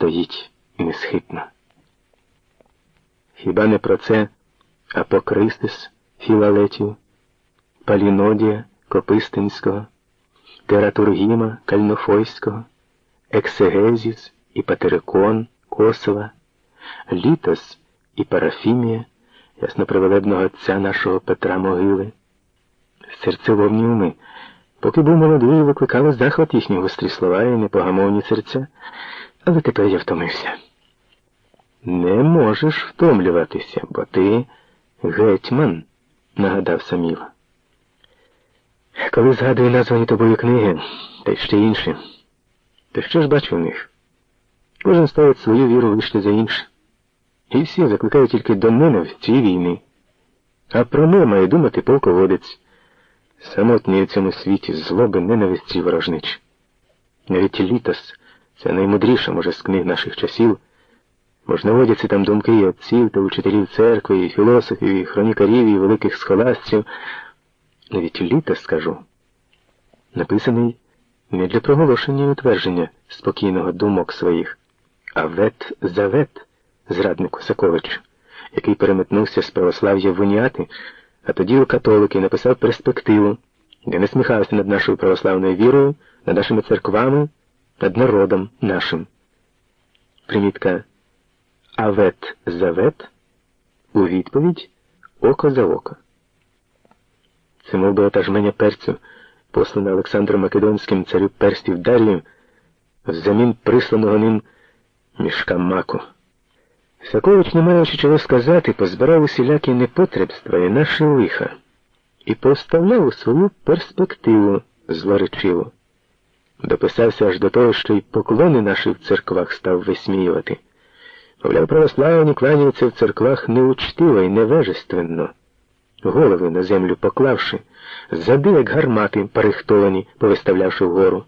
стоїть несхитно. Хіба не про це Апокристис Філалетів, Палінодія Копистинського, Тератургіма Кальнофойського, Ексегезіс і Патерикон Косова, Літос і Парафімія, яснопривелебного отця нашого Петра Могили. Серцевовні уми, поки був молодий, викликали захват їхні гострі слова і непогамовні серця, але тепер я втомився. Не можеш втомлюватися, бо ти гетьман, нагадав Саміл. Коли згадую названі тобою книги, та й ще інші, то що ж бачу в них? Кожен ставить свою віру вище за інше. І всі закликають тільки до мене в цій війні. А про мир має думати полководець, самотній у цьому світі злоби ненависті ворожнич. Навіть літос, це наймудріша, може, з книг наших часів. Можна водяться там думки і отців та учителів церкви, і філософів, і хронікарів, і великих схоластів. Навіть літа скажу, написаний не для проголошення і утвердження спокійного думок своїх, а вет за вет, зраднику Саковичу, який переметнувся з православ'я в уніати, а тоді у католики написав перспективу, де не сміхався над нашою православною вірою, над нашими церквами, над народом нашим. Примітка Авет за вет у відповідь око за око. Це мов би отажменя перцю, послана Олександром Македонським царю перстів Дарію, взамін присланого ним мішка маку. Сакович, не маючи чого сказати, позбирав усілякі непотребства і наші лиха і поставляв у свою перспективу злоречиву. Дописався аж до того, що й поклони наші в церквах став висміювати. Мовляв, православні кланяються в церквах неучтиво і невежественно, голови на землю поклавши, зади, як гармати перехтовані, повиставлявши вгору.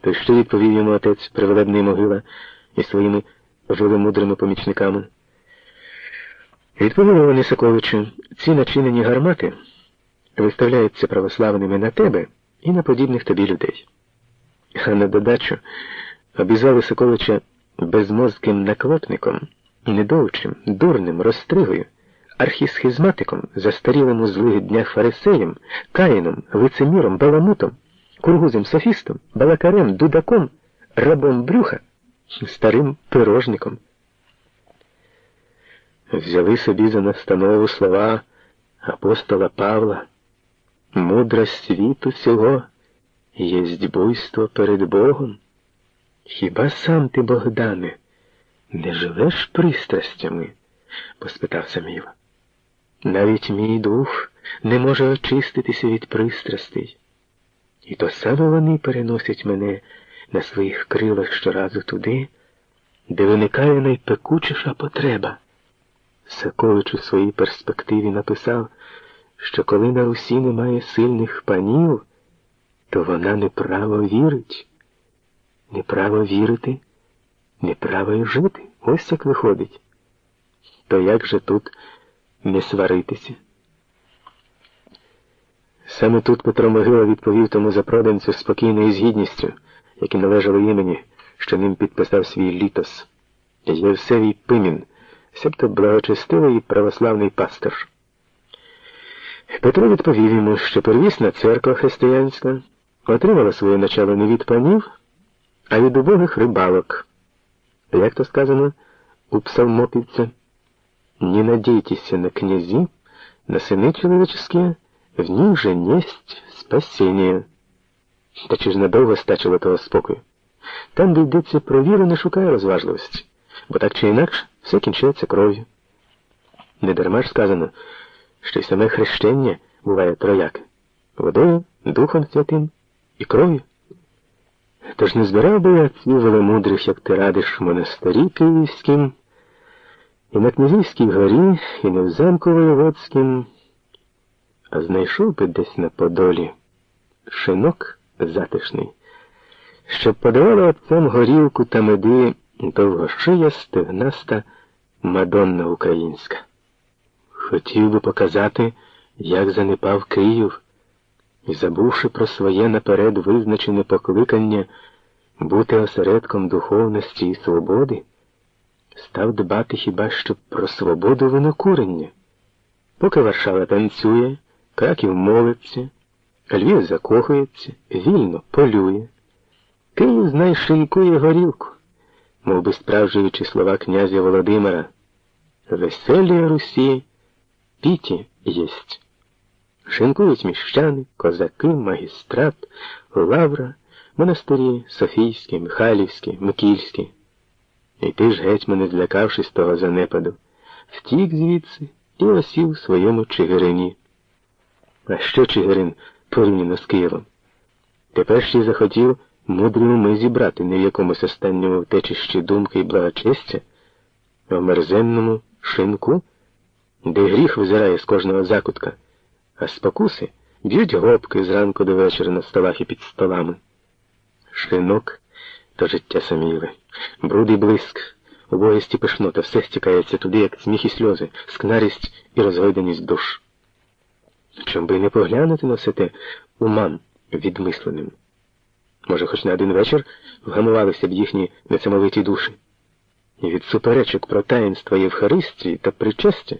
То що відповів йому отець привелебний могила із своїми живомудрими помічниками. Відповіли вони Саковичу, ці начинені гармати виставляються православними на тебе і на подібних тобі людей. А на додачу обізвали Соколича безмозким наклепником, недовчим, дурним, розстригою, архісхизматиком, застарілим у злих днях фарисеєм, каїном, лицеміром, баламутом, кургузим софістом, балакарем, дудаком, рабом брюха, старим пирожником. Взяли собі за настанову слова апостола Павла, мудрость світу цього єсть буйство перед Богом. Хіба сам ти, Богдане, не живеш пристрастями? поспитав Саміла. Навіть мій дух не може очиститися від пристрастей. І то саме вони переносять мене на своїх крилах щоразу туди, де виникає найпекучіша потреба. Сакович у своїй перспективі написав, що коли на Русі немає сильних панів, то вона неправо вірить. Неправо вірити, неправо й жити. Ось як виходить. То як же тут не сваритися? Саме тут Петро Могила відповів тому запроданцю спокійною з гідністю, яке належало імені, що ним підписав свій літос. Євсевій Пимін, себто благочестивий православний пастор. Петро відповів йому, що первісна церква християнська отримала своє начало не від панів, а від убогих рибалок. Як то сказано у псалмопівця, не надейтесь на князі, на сыны человеческие, в них же несть спасіння. Та чи ж надовго стачило того спокою? Там, де йдеться про віру, не шукає розважливості, бо так чи інакше все кінчається кров'ю. Недарма ж сказано, що й саме хрещення буває трояке водою, Духом Святим і кров'ю. Тож не збирав би я ці велемудрих, як ти радиш, монастирі київським, і на Князівській горі, і не в замку воєводським, а знайшов би десь на Подолі шинок затишний, щоб подавала отцем горілку та меди довгошия стегнаста Мадонна Українська. Хотів би показати, як занепав Київ і, забувши про своє наперед визначене покликання, бути осередком духовності і свободи, став дбати хіба що про свободу винокурення. Поки Варшава танцює, Краків молиться, Львів закохується, вільно полює. Київ знай шинкує горілку, мов би справжуючи слова князя Володимира. Веселі Русі піті єсть. Шинкують міщани, козаки, магістрат, лавра, монастирі, Софійські, Михайлівські, Микільські. І ти ж, гетьмане, злякавшись того занепаду, втік звідси і осів в своєму Чигирині. А що Чигирин порівняно з Києвом? Тепер ще захотів мудрі уми зібрати не в якомусь останньому втечищі думки і благочестя, а в мерзенному шинку, де гріх визирає з кожного закутка, а спокуси б'ють гопки зранку до вечора на столах і під столами. Шинок то життя саміле, бруд і блиск, убогість і пишнота, все стікається туди, як сміх і сльози, скнарість і розгойданість душ. Чом би не поглянути на все те умам відмисленим? Може, хоч на один вечір вгамувалися б їхні несамовиті душі, і від суперечок про таїнства Євхаристії та причастя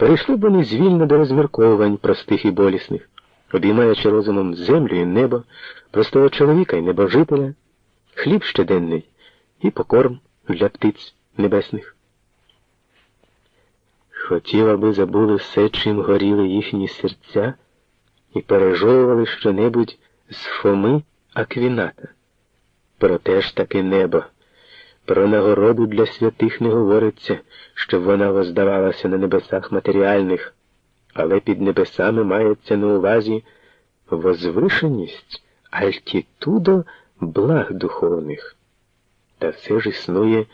перейшли б вони звільно до розмірковувань простих і болісних, обіймаючи розумом землю і небо, простого чоловіка і небожителя, хліб щоденний і покорм для птиць небесних. Хотів, аби забули все, чим горіли їхні серця, і пережовували щонебудь з Фоми Аквіната. Про те ж таки небо. Про нагороду для святих не говориться, щоб вона воздавалася на небесах матеріальних, але під небесами мається на увазі возвишеність, альтітудо благ духовних. Та все ж існує